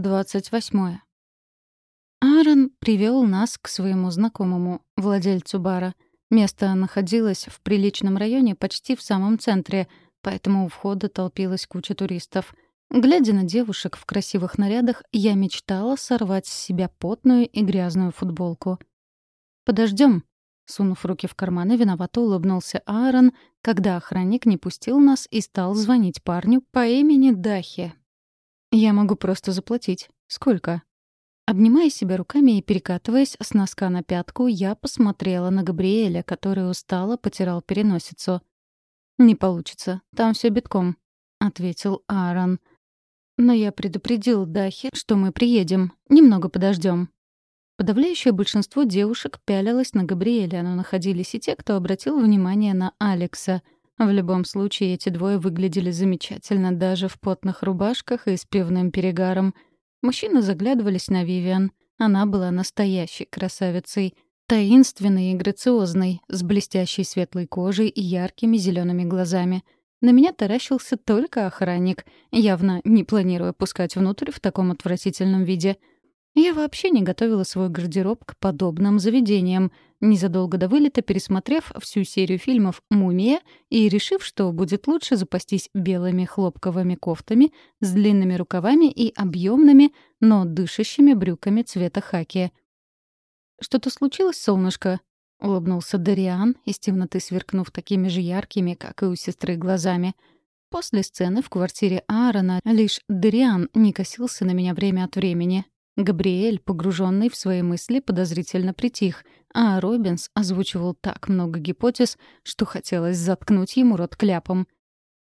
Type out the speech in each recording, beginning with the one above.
28. Аарон привел нас к своему знакомому, владельцу бара. Место находилось в приличном районе почти в самом центре, поэтому у входа толпилась куча туристов. Глядя на девушек в красивых нарядах, я мечтала сорвать с себя потную и грязную футболку. Подождем, сунув руки в карманы, виновато улыбнулся Аарон, когда охранник не пустил нас и стал звонить парню по имени Дахи. «Я могу просто заплатить. Сколько?» Обнимая себя руками и перекатываясь с носка на пятку, я посмотрела на Габриэля, который устало потирал переносицу. «Не получится. Там все битком», — ответил Аарон. «Но я предупредил Дахи, что мы приедем. Немного подождем. Подавляющее большинство девушек пялилось на Габриэля, но находились и те, кто обратил внимание на Алекса — в любом случае, эти двое выглядели замечательно даже в потных рубашках и с пивным перегаром. Мужчины заглядывались на Вивиан. Она была настоящей красавицей. Таинственной и грациозной, с блестящей светлой кожей и яркими зелеными глазами. На меня таращился только охранник, явно не планируя пускать внутрь в таком отвратительном виде — я вообще не готовила свой гардероб к подобным заведениям, незадолго до вылета пересмотрев всю серию фильмов «Мумия» и решив, что будет лучше запастись белыми хлопковыми кофтами с длинными рукавами и объемными, но дышащими брюками цвета хаки. «Что-то случилось, солнышко?» — улыбнулся Дариан, из темноты сверкнув такими же яркими, как и у сестры, глазами. После сцены в квартире Аарона лишь Дариан не косился на меня время от времени, Габриэль, погруженный в свои мысли, подозрительно притих, а Робинс озвучивал так много гипотез, что хотелось заткнуть ему рот кляпом.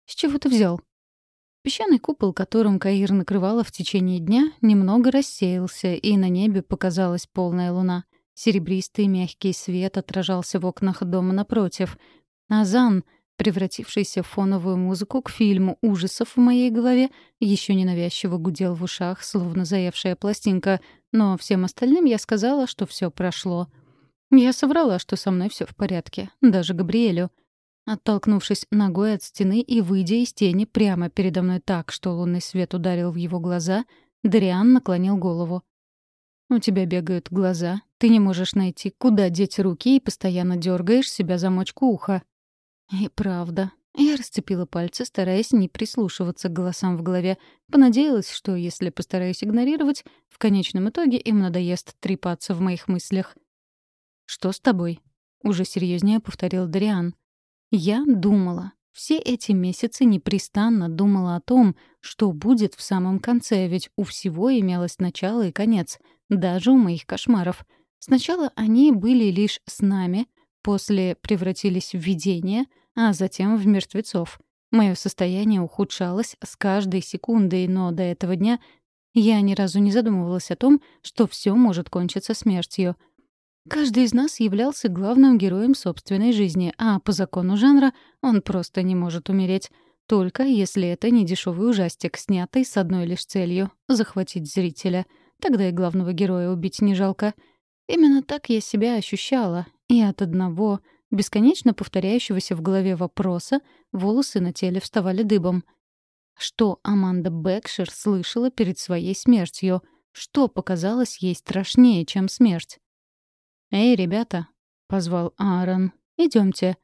«С чего ты взял?» Песчаный купол, которым Каир накрывала в течение дня, немного рассеялся, и на небе показалась полная луна. Серебристый мягкий свет отражался в окнах дома напротив. Азан — превратившийся в фоновую музыку к фильму ужасов в моей голове, еще ненавязчиво гудел в ушах, словно заевшая пластинка, но всем остальным я сказала, что все прошло. Я соврала, что со мной все в порядке, даже Габриэлю. Оттолкнувшись ногой от стены и выйдя из тени прямо передо мной так, что лунный свет ударил в его глаза, Дариан наклонил голову. «У тебя бегают глаза, ты не можешь найти, куда деть руки и постоянно дергаешь себя замочку уха. И правда. Я расцепила пальцы, стараясь не прислушиваться к голосам в голове. Понадеялась, что если постараюсь игнорировать, в конечном итоге им надоест трепаться в моих мыслях. «Что с тобой?» — уже серьезнее повторил Дариан. «Я думала. Все эти месяцы непрестанно думала о том, что будет в самом конце, ведь у всего имелось начало и конец, даже у моих кошмаров. Сначала они были лишь с нами, после превратились в видение, а затем в мертвецов. Мое состояние ухудшалось с каждой секундой, но до этого дня я ни разу не задумывалась о том, что все может кончиться смертью. Каждый из нас являлся главным героем собственной жизни, а по закону жанра он просто не может умереть. Только если это не дешевый ужастик, снятый с одной лишь целью — захватить зрителя. Тогда и главного героя убить не жалко. Именно так я себя ощущала, и от одного, бесконечно повторяющегося в голове вопроса, волосы на теле вставали дыбом. Что Аманда Бекшер слышала перед своей смертью? Что показалось ей страшнее, чем смерть? «Эй, ребята!» — позвал Аарон. Идемте.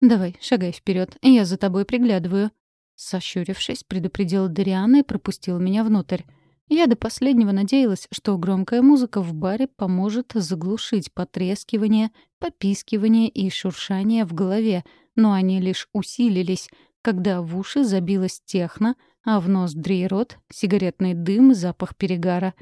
«Давай, шагай вперед, я за тобой приглядываю». Сощурившись, предупредил Дариана и пропустил меня внутрь. Я до последнего надеялась, что громкая музыка в баре поможет заглушить потрескивание, попискивание и шуршание в голове, но они лишь усилились, когда в уши забилась техно, а в ноздри и сигаретный дым и запах перегара.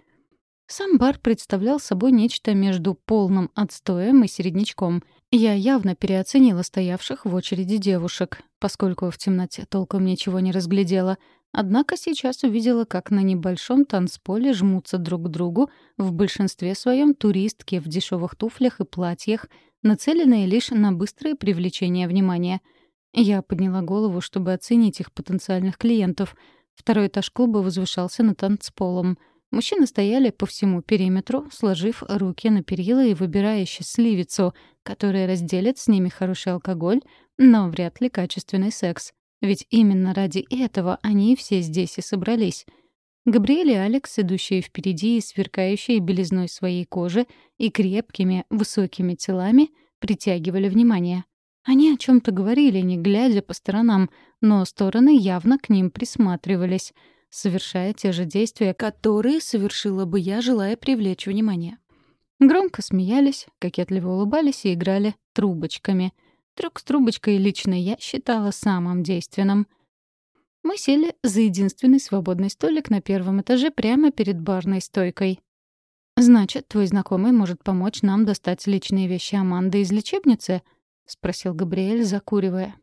Сам бар представлял собой нечто между полным отстоем и середнячком. Я явно переоценила стоявших в очереди девушек, поскольку в темноте толком ничего не разглядела — Однако сейчас увидела, как на небольшом танцполе жмутся друг к другу в большинстве своем туристки в дешевых туфлях и платьях, нацеленные лишь на быстрое привлечение внимания. Я подняла голову, чтобы оценить их потенциальных клиентов. Второй этаж клуба возвышался над танцполом. Мужчины стояли по всему периметру, сложив руки на перила и выбирая счастливицу, которая разделит с ними хороший алкоголь, но вряд ли качественный секс. Ведь именно ради этого они все здесь и собрались. Габриэль и Алекс, идущие впереди и сверкающие белизной своей кожи и крепкими, высокими телами, притягивали внимание. Они о чем то говорили, не глядя по сторонам, но стороны явно к ним присматривались, совершая те же действия, которые совершила бы я, желая привлечь внимание. Громко смеялись, кокетливо улыбались и играли трубочками. Трюк с трубочкой лично я считала самым действенным. Мы сели за единственный свободный столик на первом этаже прямо перед барной стойкой. «Значит, твой знакомый может помочь нам достать личные вещи Аманды из лечебницы?» — спросил Габриэль, закуривая.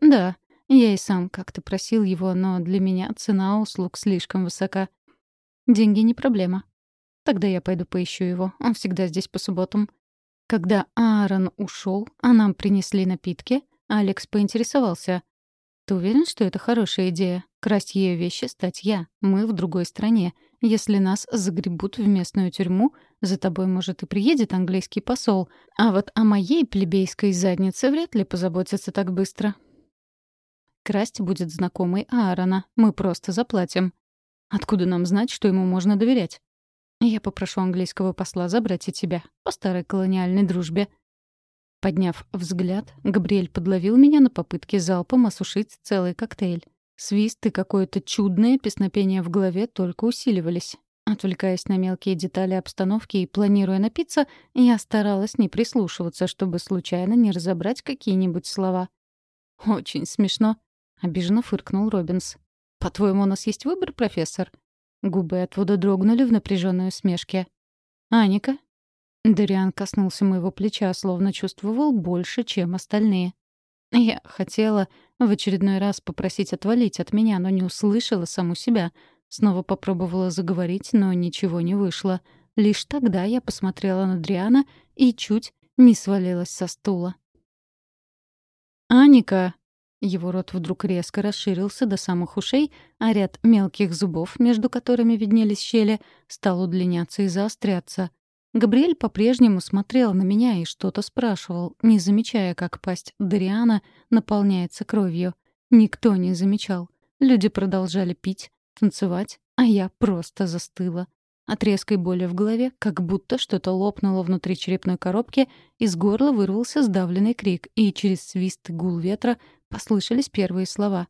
«Да, я и сам как-то просил его, но для меня цена услуг слишком высока. Деньги не проблема. Тогда я пойду поищу его. Он всегда здесь по субботам. Когда Аарон ушел, а нам принесли напитки, Алекс поинтересовался. «Ты уверен, что это хорошая идея? Красть ее вещи стать я. Мы в другой стране. Если нас загребут в местную тюрьму, за тобой, может, и приедет английский посол. А вот о моей плебейской заднице вряд ли позаботятся так быстро. Красть будет знакомый Аарона. Мы просто заплатим. Откуда нам знать, что ему можно доверять? Я попрошу английского посла забрать и тебя по старой колониальной дружбе». Подняв взгляд, Габриэль подловил меня на попытке залпом осушить целый коктейль. Свист и какое-то чудное песнопение в голове только усиливались. Отвлекаясь на мелкие детали обстановки и планируя напиться, я старалась не прислушиваться, чтобы случайно не разобрать какие-нибудь слова. «Очень смешно», — обиженно фыркнул Робинс. «По-твоему, у нас есть выбор, профессор?» Губы отвода дрогнули в напряженной усмешке. «Аника?» Дариан коснулся моего плеча, словно чувствовал больше, чем остальные. Я хотела в очередной раз попросить отвалить от меня, но не услышала саму себя. Снова попробовала заговорить, но ничего не вышло. Лишь тогда я посмотрела на Дриана и чуть не свалилась со стула. «Аника!» Его рот вдруг резко расширился до самых ушей, а ряд мелких зубов, между которыми виднелись щели, стал удлиняться и заостряться. Габриэль по-прежнему смотрел на меня и что-то спрашивал, не замечая, как пасть Дариана наполняется кровью. Никто не замечал. Люди продолжали пить, танцевать, а я просто застыла. От резкой боли в голове, как будто что-то лопнуло внутри черепной коробки, из горла вырвался сдавленный крик, и через свист гул ветра послышались первые слова.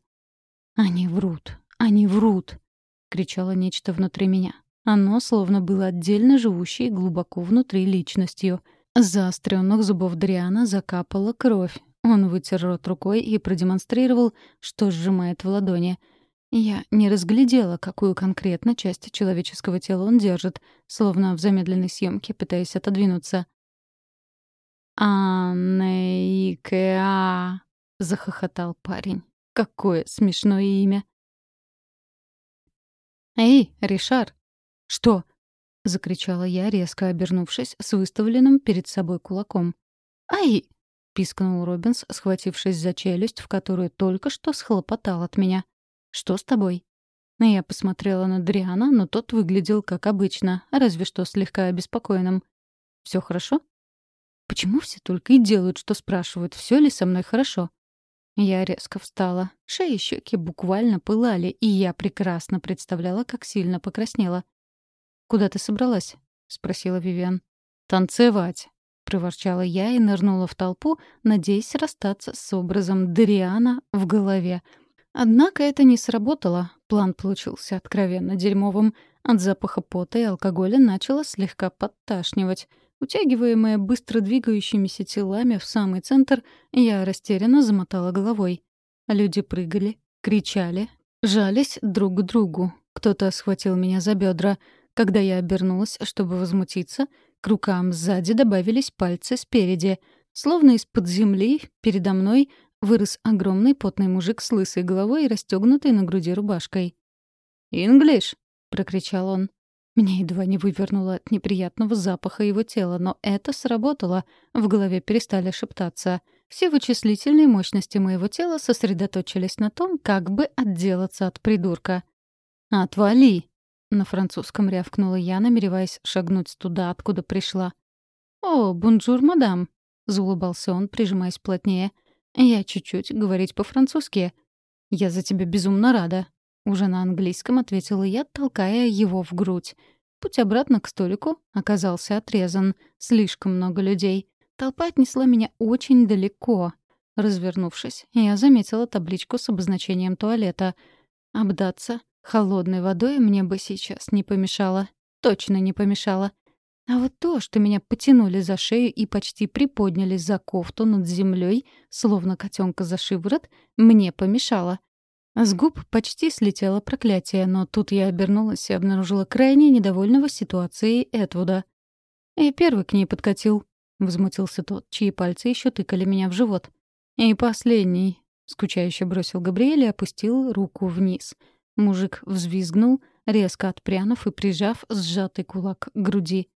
«Они врут! Они врут!» — кричало нечто внутри меня. Оно словно было отдельно живущей глубоко внутри личностью. Заостренных зубов Дриана закапала кровь. Он вытер рот рукой и продемонстрировал, что сжимает в ладони. Я не разглядела, какую конкретно часть человеческого тела он держит, словно в замедленной съемке, пытаясь отодвинуться. «Аннеикеа», — захохотал парень. «Какое смешное имя!» «Эй, Ришар!» «Что?» — закричала я, резко обернувшись с выставленным перед собой кулаком. «Ай!» — пискнул Робинс, схватившись за челюсть, в которую только что схлопотал от меня. «Что с тобой?» Я посмотрела на Дриана, но тот выглядел как обычно, разве что слегка обеспокоенным. Все хорошо?» «Почему все только и делают, что спрашивают, все ли со мной хорошо?» Я резко встала. Шеи и щеки буквально пылали, и я прекрасно представляла, как сильно покраснела. «Куда ты собралась?» — спросила Вивиан. «Танцевать», — проворчала я и нырнула в толпу, надеясь расстаться с образом Дариана в голове. Однако это не сработало. План получился откровенно дерьмовым. От запаха пота и алкоголя начало слегка подташнивать — Утягиваемая быстро двигающимися телами в самый центр, я растерянно замотала головой. Люди прыгали, кричали, жались друг к другу. Кто-то схватил меня за бедра. Когда я обернулась, чтобы возмутиться, к рукам сзади добавились пальцы спереди. Словно из-под земли передо мной вырос огромный потный мужик с лысой головой и расстегнутой на груди рубашкой. «Инглиш!» — прокричал он. Меня едва не вывернуло от неприятного запаха его тела, но это сработало. В голове перестали шептаться. Все вычислительные мощности моего тела сосредоточились на том, как бы отделаться от придурка. «Отвали!» — на французском рявкнула я, намереваясь шагнуть туда, откуда пришла. «О, bonjour, madame!» — заулыбался он, прижимаясь плотнее. «Я чуть-чуть говорить по-французски. Я за тебя безумно рада». уже на английском ответила я, толкая его в грудь. Путь обратно к столику оказался отрезан. Слишком много людей. Толпа отнесла меня очень далеко. Развернувшись, я заметила табличку с обозначением туалета. Обдаться холодной водой мне бы сейчас не помешало. Точно не помешало. А вот то, что меня потянули за шею и почти приподняли за кофту над землей, словно котенка за шиворот, мне помешало. С губ почти слетело проклятие, но тут я обернулась и обнаружила крайне недовольного ситуацией Этвуда. «Я первый к ней подкатил», — возмутился тот, чьи пальцы еще тыкали меня в живот. «И последний», — скучающе бросил Габриэль и опустил руку вниз. Мужик взвизгнул, резко отпрянув и прижав сжатый кулак к груди.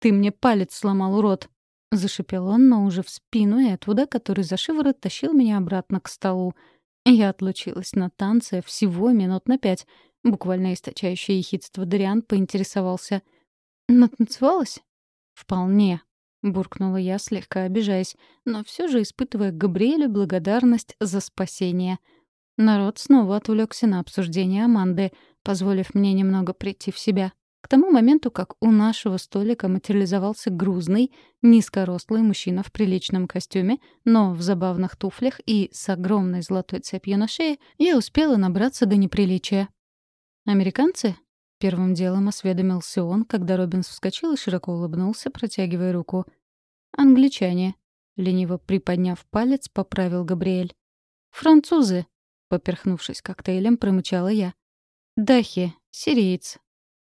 «Ты мне палец сломал, урод!» — зашипел он, но уже в спину Этвуда, который за шиворот тащил меня обратно к столу — я отлучилась на танцы всего минут на пять. Буквально источающее ехидство Дариан поинтересовался. «Натанцевалась?» «Вполне», — буркнула я, слегка обижаясь, но все же испытывая Габриэлю благодарность за спасение. Народ снова отвлекся на обсуждение Аманды, позволив мне немного прийти в себя. К тому моменту, как у нашего столика материализовался грузный, низкорослый мужчина в приличном костюме, но в забавных туфлях и с огромной золотой цепью на шее, я успела набраться до неприличия. «Американцы?» — первым делом осведомился он, когда Робинс вскочил и широко улыбнулся, протягивая руку. «Англичане», — лениво приподняв палец, поправил Габриэль. «Французы», — поперхнувшись коктейлем, промычала я. «Дахи, сириец,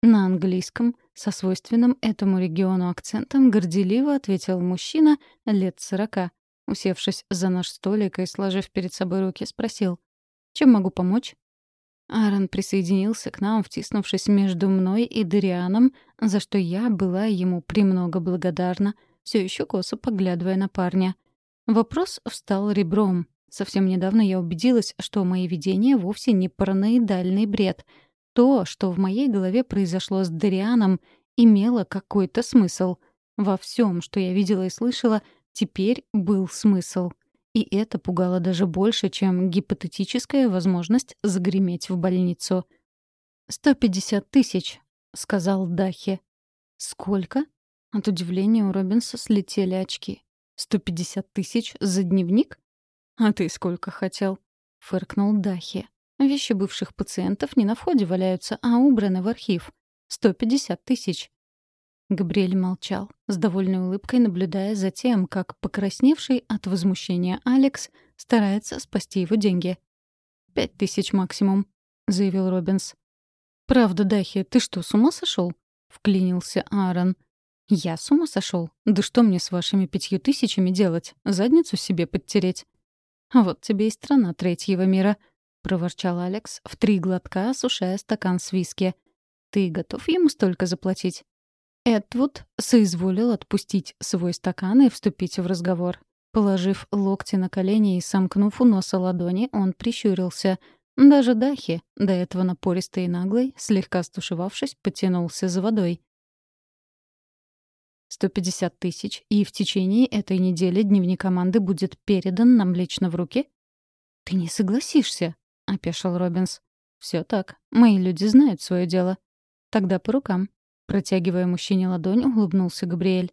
на английском, со свойственным этому региону акцентом, горделиво ответил мужчина лет сорока. Усевшись за наш столик и сложив перед собой руки, спросил, «Чем могу помочь?» Аарон присоединился к нам, втиснувшись между мной и Дарианом, за что я была ему премного благодарна, все еще косо поглядывая на парня. Вопрос встал ребром. Совсем недавно я убедилась, что мои видения вовсе не параноидальный бред — то, что в моей голове произошло с Дарианом, имело какой-то смысл. Во всем, что я видела и слышала, теперь был смысл. И это пугало даже больше, чем гипотетическая возможность загреметь в больницу. «Сто пятьдесят тысяч», — сказал Дахи. «Сколько?» От удивления у Робинса слетели очки. «Сто пятьдесят тысяч за дневник?» «А ты сколько хотел?» — фыркнул Дахи. Вещи бывших пациентов не на входе валяются, а убраны в архив. 150 тысяч. Габриэль молчал, с довольной улыбкой наблюдая за тем, как покрасневший от возмущения Алекс старается спасти его деньги. «Пять тысяч максимум», — заявил Робинс. «Правда, Дахи, ты что, с ума сошел? вклинился Аарон. «Я с ума сошел? Да что мне с вашими пятью тысячами делать? Задницу себе подтереть?» «Вот тебе и страна третьего мира», — проворчал Алекс, в три глотка осушая стакан с виски. «Ты готов ему столько заплатить?» Эдвуд соизволил отпустить свой стакан и вступить в разговор. Положив локти на колени и сомкнув у носа ладони, он прищурился. Даже Дахи, до этого напористый и наглый, слегка стушевавшись, потянулся за водой. «Сто пятьдесят тысяч, и в течение этой недели дневник команды будет передан нам лично в руки?» «Ты не согласишься», — опешил Робинс. Все так. Мои люди знают свое дело. Тогда по рукам. Протягивая мужчине ладонь, улыбнулся Габриэль.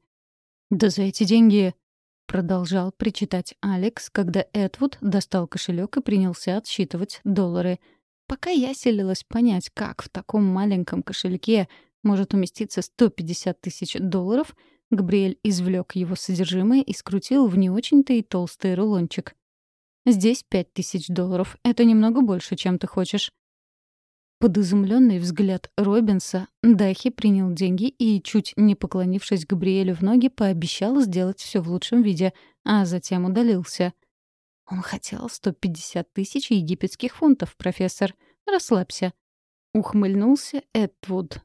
«Да за эти деньги...» Продолжал причитать Алекс, когда Эдвуд достал кошелек и принялся отсчитывать доллары. Пока я селилась понять, как в таком маленьком кошельке может уместиться 150 тысяч долларов, Габриэль извлек его содержимое и скрутил в не очень-то и толстый рулончик. Здесь пять тысяч долларов. Это немного больше, чем ты хочешь». Под изумленный взгляд Робинса Дахи принял деньги и, чуть не поклонившись Габриэлю в ноги, пообещал сделать все в лучшем виде, а затем удалился. «Он хотел 150 тысяч египетских фунтов, профессор. Расслабься». Ухмыльнулся Эдвуд.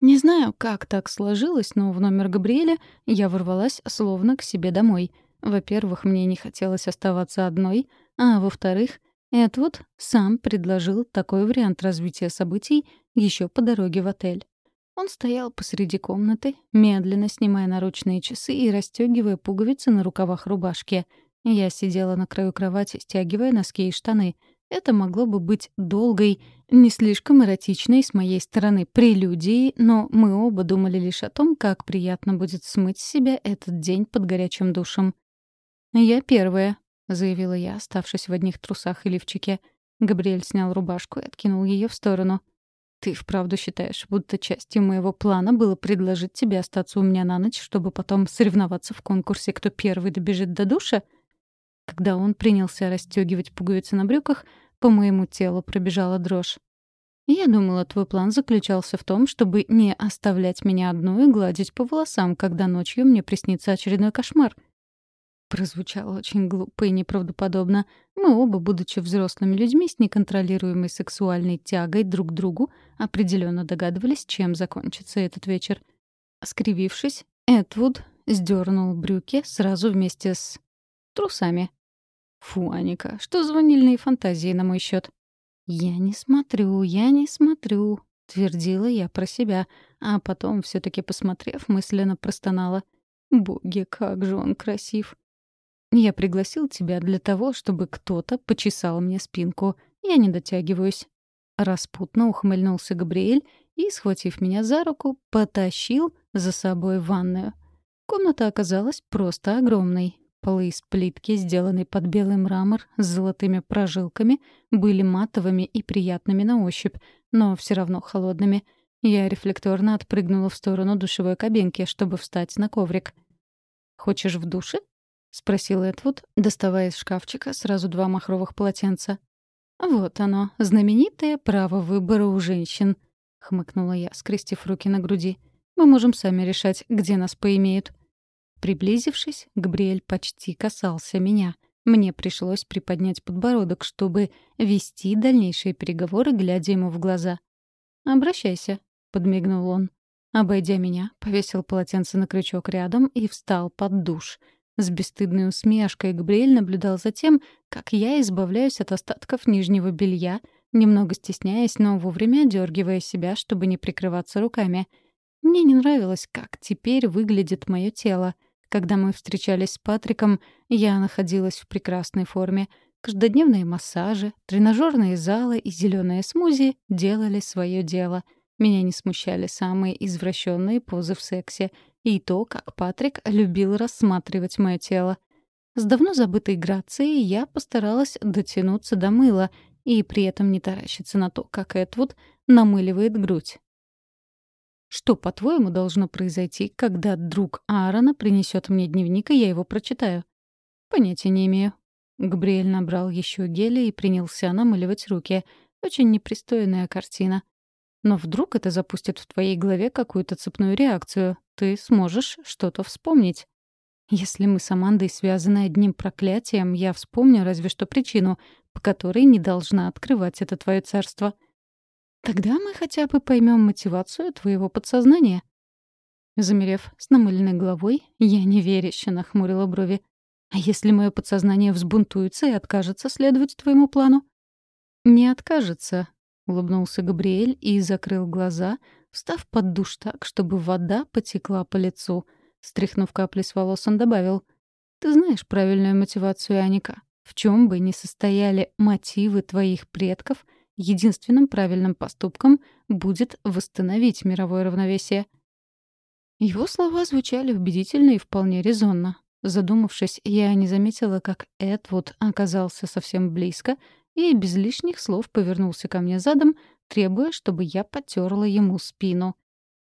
Не знаю, как так сложилось, но в номер Габриэля я ворвалась словно к себе домой — во-первых, мне не хотелось оставаться одной, а во-вторых, Эдвуд сам предложил такой вариант развития событий еще по дороге в отель. Он стоял посреди комнаты, медленно снимая наручные часы и расстегивая пуговицы на рукавах рубашки. Я сидела на краю кровати, стягивая носки и штаны. Это могло бы быть долгой, не слишком эротичной с моей стороны прелюдией, но мы оба думали лишь о том, как приятно будет смыть с себя этот день под горячим душем. «Я первая», — заявила я, оставшись в одних трусах и лифчике. Габриэль снял рубашку и откинул ее в сторону. «Ты вправду считаешь, будто частью моего плана было предложить тебе остаться у меня на ночь, чтобы потом соревноваться в конкурсе, кто первый добежит до душа?» Когда он принялся расстегивать пуговицы на брюках, по моему телу пробежала дрожь. Я думала, твой план заключался в том, чтобы не оставлять меня одну и гладить по волосам, когда ночью мне приснится очередной кошмар. Прозвучало очень глупо и неправдоподобно. Мы оба, будучи взрослыми людьми с неконтролируемой сексуальной тягой друг к другу, определенно догадывались, чем закончится этот вечер. Скривившись, Эдвуд сдернул брюки сразу вместе с трусами. Фу, Аника, что за ванильные фантазии на мой счет? Я не смотрю, я не смотрю, твердила я про себя, а потом, все таки посмотрев, мысленно простонала. Боги, как же он красив. Я пригласил тебя для того, чтобы кто-то почесал мне спинку. Я не дотягиваюсь. Распутно ухмыльнулся Габриэль и, схватив меня за руку, потащил за собой в ванную. Комната оказалась просто огромной. Полы из плитки, сделанные под белый мрамор с золотыми прожилками, были матовыми и приятными на ощупь, но все равно холодными. Я рефлекторно отпрыгнула в сторону душевой кабинки, чтобы встать на коврик. «Хочешь в душе?» — спросил Эдвуд, доставая из шкафчика сразу два махровых полотенца. «Вот оно, знаменитое право выбора у женщин», — хмыкнула я, скрестив руки на груди. «Мы можем сами решать, где нас поимеют». Приблизившись, Габриэль почти касался меня. Мне пришлось приподнять подбородок, чтобы вести дальнейшие переговоры, глядя ему в глаза. «Обращайся», — подмигнул он. Обойдя меня, повесил полотенце на крючок рядом и встал под душ. С бесстыдной усмешкой Габриэль наблюдал за тем, как я избавляюсь от остатков нижнего белья, немного стесняясь, но вовремя одергивая себя, чтобы не прикрываться руками. Мне не нравилось, как теперь выглядит мое тело — когда мы встречались с Патриком, я находилась в прекрасной форме. Каждодневные массажи, тренажерные залы и зеленые смузи делали свое дело. Меня не смущали самые извращенные позы в сексе и то, как Патрик любил рассматривать мое тело. С давно забытой грацией я постаралась дотянуться до мыла и при этом не таращиться на то, как Эдвуд намыливает грудь. Что, по-твоему, должно произойти, когда друг Аарона принесет мне дневник, и я его прочитаю? Понятия не имею. Габриэль набрал еще геля и принялся намыливать руки. Очень непристойная картина. Но вдруг это запустит в твоей голове какую-то цепную реакцию. Ты сможешь что-то вспомнить. Если мы с Амандой связаны одним проклятием, я вспомню разве что причину, по которой не должна открывать это твое царство — Тогда мы хотя бы поймем мотивацию твоего подсознания. Замерев с намыленной головой, я неверяще нахмурила брови. А если мое подсознание взбунтуется и откажется следовать твоему плану? Не откажется, улыбнулся Габриэль и закрыл глаза, встав под душ так, чтобы вода потекла по лицу. Стряхнув капли с волос, он добавил. «Ты знаешь правильную мотивацию, Аника. В чем бы ни состояли мотивы твоих предков — единственным правильным поступком будет восстановить мировое равновесие. Его слова звучали убедительно и вполне резонно. Задумавшись, я не заметила, как Эдвуд оказался совсем близко и без лишних слов повернулся ко мне задом, требуя, чтобы я потерла ему спину.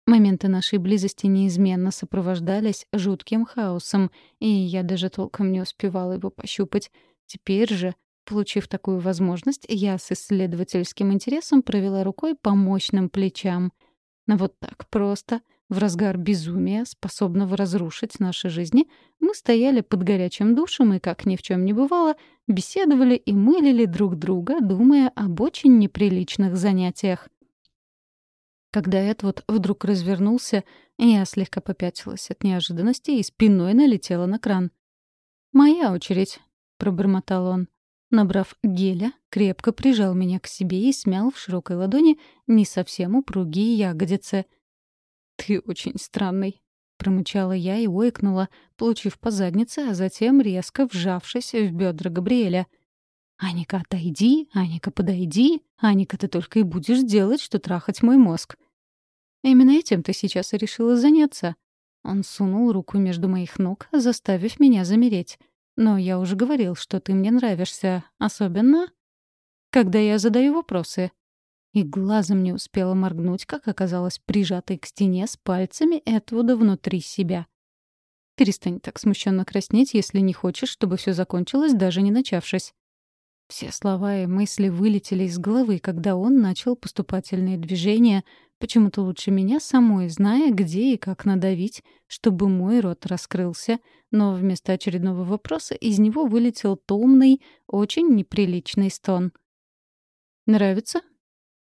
Моменты нашей близости неизменно сопровождались жутким хаосом, и я даже толком не успевала его пощупать. Теперь же Получив такую возможность, я с исследовательским интересом провела рукой по мощным плечам. Но вот так просто, в разгар безумия, способного разрушить наши жизни, мы стояли под горячим душем и, как ни в чем не бывало, беседовали и мылили друг друга, думая об очень неприличных занятиях. Когда Эдвуд вдруг развернулся, я слегка попятилась от неожиданности и спиной налетела на кран. «Моя очередь», — пробормотал он. Набрав геля, крепко прижал меня к себе и смял в широкой ладони не совсем упругие ягодицы. «Ты очень странный», — промычала я и ойкнула, получив по заднице, а затем резко вжавшись в бедра Габриэля. «Аника, отойди! Аника, подойди! Аника, ты только и будешь делать, что трахать мой мозг!» «Именно этим ты сейчас и решила заняться!» Он сунул руку между моих ног, заставив меня замереть. «Но я уже говорил, что ты мне нравишься, особенно...» «Когда я задаю вопросы», и глазом не успела моргнуть, как оказалась прижатой к стене с пальцами Этвуда внутри себя. «Перестань так смущенно краснеть, если не хочешь, чтобы все закончилось, даже не начавшись». Все слова и мысли вылетели из головы, когда он начал поступательные движения, почему-то лучше меня самой, зная, где и как надавить, чтобы мой рот раскрылся, но вместо очередного вопроса из него вылетел томный, очень неприличный стон. «Нравится?»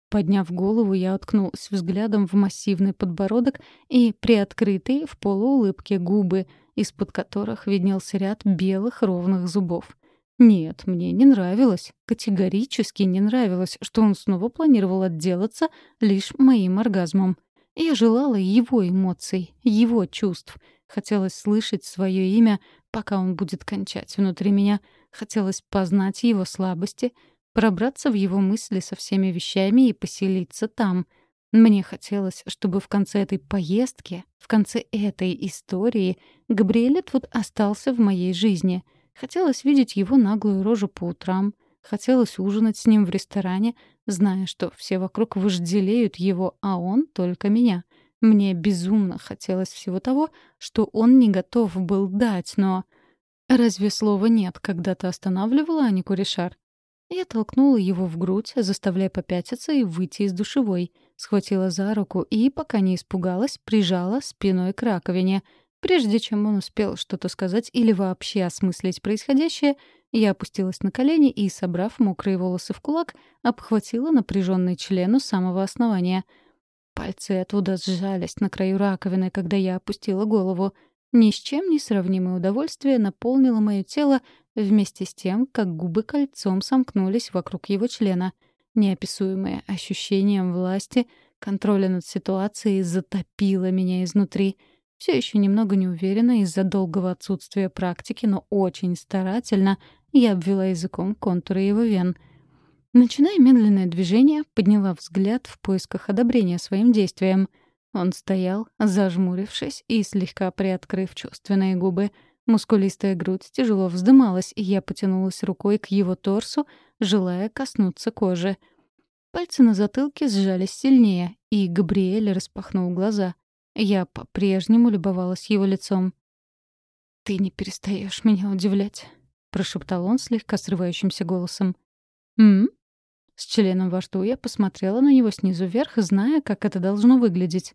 Подняв голову, я уткнулась взглядом в массивный подбородок и приоткрытые в полуулыбке губы, из-под которых виднелся ряд белых ровных зубов. Нет, мне не нравилось, категорически не нравилось, что он снова планировал отделаться лишь моим оргазмом. Я желала его эмоций, его чувств. Хотелось слышать свое имя, пока он будет кончать внутри меня. Хотелось познать его слабости — пробраться в его мысли со всеми вещами и поселиться там. Мне хотелось, чтобы в конце этой поездки, в конце этой истории, Габриэль вот остался в моей жизни. Хотелось видеть его наглую рожу по утрам. Хотелось ужинать с ним в ресторане, зная, что все вокруг вожделеют его, а он — только меня. Мне безумно хотелось всего того, что он не готов был дать, но... Разве слова «нет» когда-то останавливало Анику Ришар? Я толкнула его в грудь, заставляя попятиться и выйти из душевой. Схватила за руку и, пока не испугалась, прижала спиной к раковине. Прежде чем он успел что-то сказать или вообще осмыслить происходящее, я опустилась на колени и, собрав мокрые волосы в кулак, обхватила напряженный член у самого основания. Пальцы оттуда сжались на краю раковины, когда я опустила голову. Ни с чем не сравнимое удовольствие наполнило мое тело вместе с тем, как губы кольцом сомкнулись вокруг его члена. Неописуемое ощущением власти, контроля над ситуацией затопило меня изнутри. Все еще немного неуверенно из-за долгого отсутствия практики, но очень старательно я обвела языком контуры его вен. Начиная медленное движение, подняла взгляд в поисках одобрения своим действиям — он стоял, зажмурившись и слегка приоткрыв чувственные губы. Мускулистая грудь тяжело вздымалась, и я потянулась рукой к его торсу, желая коснуться кожи. Пальцы на затылке сжались сильнее, и Габриэль распахнул глаза. Я по-прежнему любовалась его лицом. «Ты не перестаешь меня удивлять», — прошептал он слегка срывающимся голосом. «М?», с членом во рту я посмотрела на него снизу вверх, зная, как это должно выглядеть.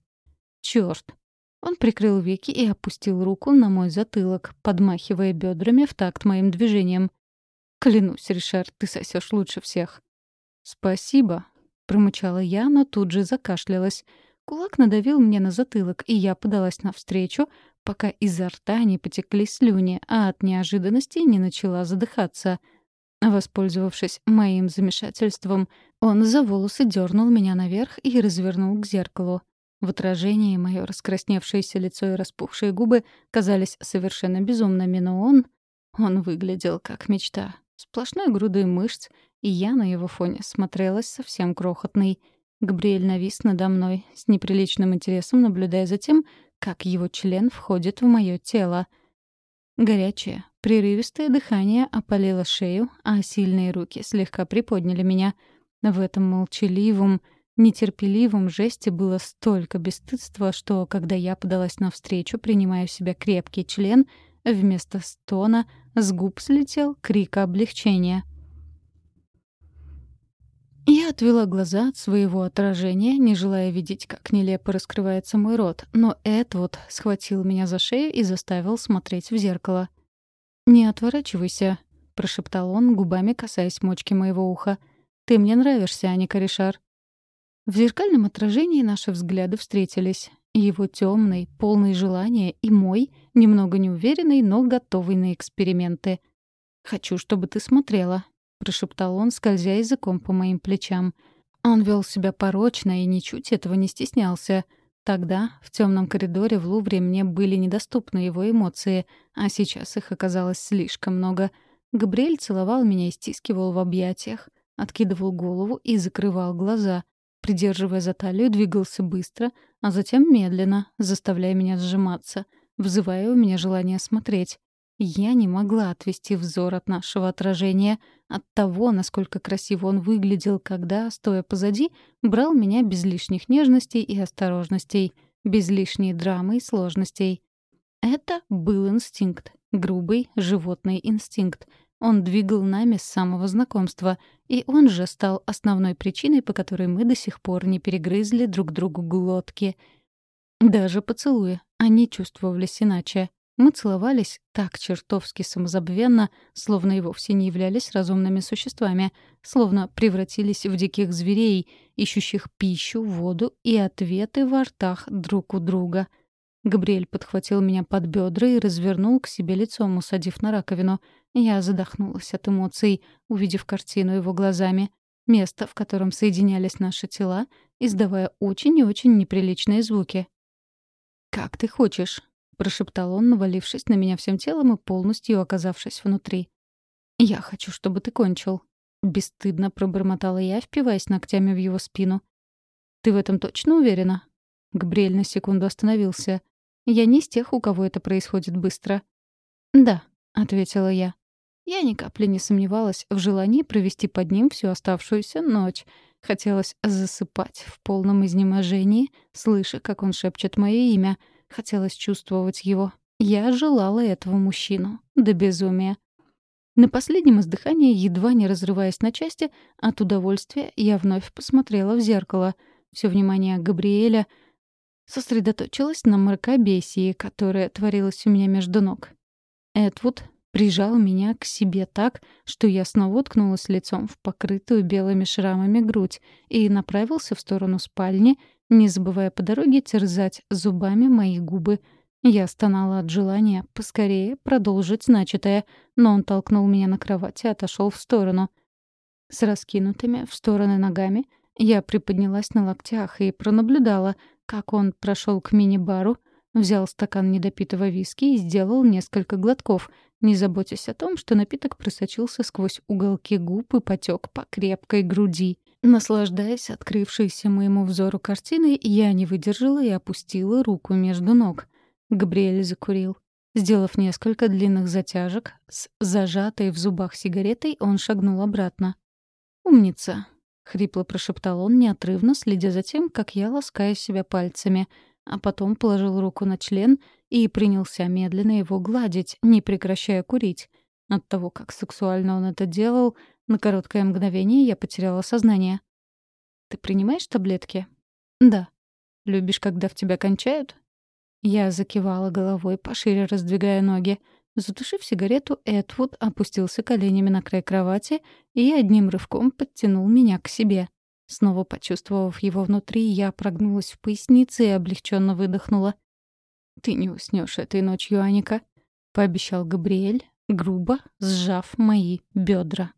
Чёрт! Он прикрыл веки и опустил руку на мой затылок, подмахивая бедрами в такт моим движением. «Клянусь, Ришард, ты сосешь лучше всех». «Спасибо», — промычала я, но тут же закашлялась. Кулак надавил мне на затылок, и я подалась навстречу, пока изо рта не потекли слюни, а от неожиданности не начала задыхаться — Воспользовавшись моим замешательством, он за волосы дернул меня наверх и развернул к зеркалу. В отражении мое раскрасневшееся лицо и распухшие губы казались совершенно безумными, но он... Он выглядел как мечта. Сплошной грудой мышц, и я на его фоне смотрелась совсем крохотной. Габриэль навис надо мной, с неприличным интересом наблюдая за тем, как его член входит в мое тело. Горячее, Прерывистое дыхание опалило шею, а сильные руки слегка приподняли меня. В этом молчаливом, нетерпеливом жесте было столько бесстыдства, что, когда я подалась навстречу, принимая в себя крепкий член, вместо стона с губ слетел крик облегчения. Я отвела глаза от своего отражения, не желая видеть, как нелепо раскрывается мой рот, но Эдвуд схватил меня за шею и заставил смотреть в зеркало. «Не отворачивайся», — прошептал он, губами касаясь мочки моего уха. «Ты мне нравишься, Аника Ришар». В зеркальном отражении наши взгляды встретились. Его темный, полный желания, и мой, немного неуверенный, но готовый на эксперименты. «Хочу, чтобы ты смотрела», — прошептал он, скользя языком по моим плечам. Он вел себя порочно и ничуть этого не стеснялся — Тогда, в темном коридоре в Лувре, мне были недоступны его эмоции, а сейчас их оказалось слишком много. Габриэль целовал меня и стискивал в объятиях, откидывал голову и закрывал глаза. Придерживая за талию, двигался быстро, а затем медленно, заставляя меня сжиматься, вызывая у меня желание смотреть. Я не могла отвести взор от нашего отражения, от того, насколько красиво он выглядел, когда, стоя позади, брал меня без лишних нежностей и осторожностей, без лишней драмы и сложностей. Это был инстинкт, грубый животный инстинкт. Он двигал нами с самого знакомства, и он же стал основной причиной, по которой мы до сих пор не перегрызли друг другу глотки. Даже поцелуя они чувствовались иначе. Мы целовались так чертовски самозабвенно, словно и вовсе не являлись разумными существами, словно превратились в диких зверей, ищущих пищу, воду и ответы во ртах друг у друга. Габриэль подхватил меня под бедра и развернул к себе лицом, усадив на раковину. Я задохнулась от эмоций, увидев картину его глазами. Место, в котором соединялись наши тела, издавая очень и очень неприличные звуки. «Как ты хочешь», — прошептал он, навалившись на меня всем телом и полностью оказавшись внутри. «Я хочу, чтобы ты кончил», — бесстыдно пробормотала я, впиваясь ногтями в его спину. «Ты в этом точно уверена?» Габриэль на секунду остановился. «Я не из тех, у кого это происходит быстро». «Да», — ответила я. Я ни капли не сомневалась в желании провести под ним всю оставшуюся ночь. Хотелось засыпать в полном изнеможении, слыша, как он шепчет мое имя — Хотелось чувствовать его. Я желала этого мужчину. До безумия. На последнем издыхании, едва не разрываясь на части, от удовольствия я вновь посмотрела в зеркало. Все внимание Габриэля сосредоточилось на мракобесии, которое творилось у меня между ног. Эдвуд прижал меня к себе так, что я снова уткнулась лицом в покрытую белыми шрамами грудь и направился в сторону спальни, не забывая по дороге терзать зубами мои губы. Я стонала от желания поскорее продолжить начатое, но он толкнул меня на кровать и отошел в сторону. С раскинутыми в стороны ногами я приподнялась на локтях и пронаблюдала, как он прошел к мини-бару, взял стакан недопитого виски и сделал несколько глотков, не заботясь о том, что напиток просочился сквозь уголки губ и потек по крепкой груди. Наслаждаясь открывшейся моему взору картиной, я не выдержала и опустила руку между ног. Габриэль закурил. Сделав несколько длинных затяжек, с зажатой в зубах сигаретой он шагнул обратно. «Умница», — хрипло прошептал он, неотрывно следя за тем, как я ласкаю себя пальцами, а потом положил руку на член и принялся медленно его гладить, не прекращая курить. От того, как сексуально он это делал, на короткое мгновение я потеряла сознание. «Ты принимаешь таблетки?» «Да». «Любишь, когда в тебя кончают?» Я закивала головой, пошире раздвигая ноги. Затушив сигарету, Эдвуд опустился коленями на край кровати и одним рывком подтянул меня к себе. Снова почувствовав его внутри, я прогнулась в пояснице и облегченно выдохнула. «Ты не уснешь этой ночью, Аника», — пообещал Габриэль, грубо сжав мои бедра.